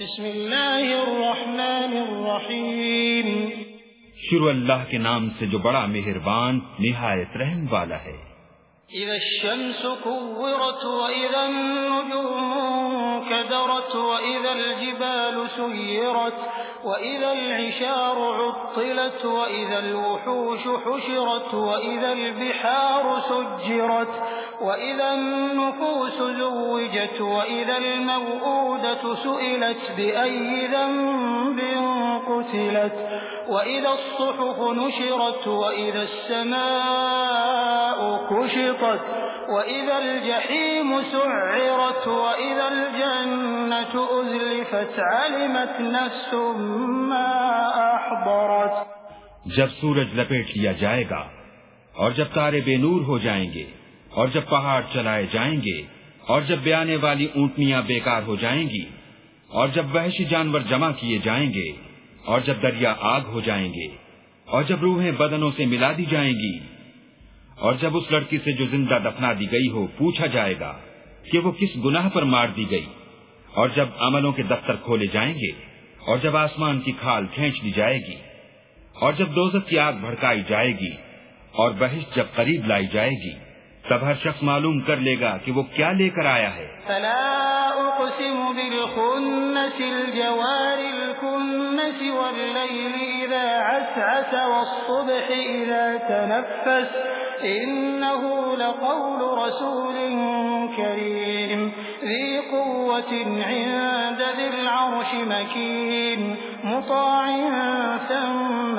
بسم اللہ الرحمن الرحیم۔ شروع اللہ کے نام سے جو بڑا مہربان نہایت رحم والا ہے۔ اذا الشمس كورت واذا النجوم كدرت واذا الجبال سيرت واذا العشار عطلت واذا الوحوش حشرت واذا البحار سجرت واذا النفوس زوجت واذا الموءودة سئلت بأي ذنب قتلت وإذا الصحف نشرت وإذا السماء كشطت وإذا الجحيم سعرت وإذا الجنة أزلفت علمت نفس ما أحضرت جب سورج لپیٹ لیا جائے گا اور جب تارے بے نور ہو جائیں گے اور جب پہاڑ چلائے جائیں گے، اور جب بیانے والی اونٹنیاں بیکار ہو جائیں گی، اور جب وحشی جانور جمع کیے جائیں گے، اور جب دریا آگ ہو جائیں گے، اور جب روحیں بدنوں سے ملا دی جائیں گی، اور جب اس لڑکی سے جو زندہ دفنا دی گئی ہو پوچھا جائے گا کہ وہ کس گناہ پر مار دی گئی، اور جب عملوں کے دفتر کھولے جائیں گے، اور جب آسمان کی کھال کھینچ لی جائے گی، اور جب دوزت کی آگ بھڑکائی جائے گی، اور بحث جب قریب لائی جائے گی۔ تب ہر شخص معلوم کر لے گا کہ وہ کیا لے کر آیا ہے۔ فلا اقسم بالخنس الجوار الكنس والليل اذا عسعس والصبح اذا تنفس انه لقول رسول كريم ذي قوة عند ذي العرش مكين مطاع ثم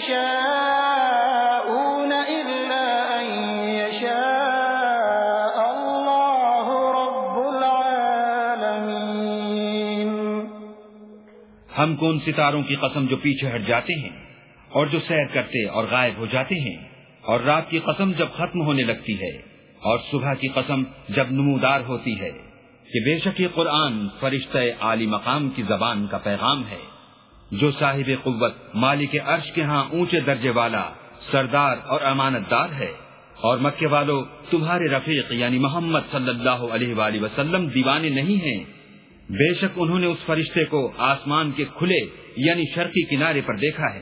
تشاءون إلا أن يشاء الله رب العالمين. ہم کون ستاروں کی قسم جو پیچھے ہٹ جاتے ہیں اور جو سیر کرتے اور غائب ہو جاتے ہیں اور رات کی قسم جب ختم ہونے لگتی ہے اور صبح کی قسم جب نمودار ہوتی ہے کہ بے شک یہ قرآن فرشتہ عالی مقام کی زبان کا پیغام ہے۔ جو صاحب قوت مالک عرش کے ہاں اونچے درجے والا سردار اور امانت دار ہے اور مکے والو تمہارے رفیق یعنی محمد صلی اللہ علیہ وآلہ وسلم دیوانے نہیں ہیں۔ بے شک انہوں نے اس فرشتے کو آسمان کے کھلے یعنی شرقی کنارے پر دیکھا ہے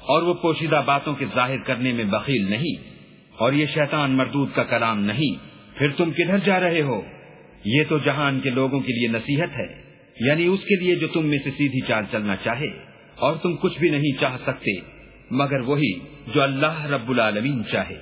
اور وہ پوشیدہ باتوں کے ظاہر کرنے میں بخیل نہیں اور یہ شیطان مردود کا کلام نہیں۔ پھر تم کدھر جا رہے ہو؟ یہ تو جہان کے لوگوں کے لیے نصیحت ہے یعنی اس کے لیے جو تم میں سے سیدھی چال چلنا چاہے۔ اور تم کچھ بھی نہیں چاہ سکتے مگر وہی جو اللہ رب العالمین چاہے۔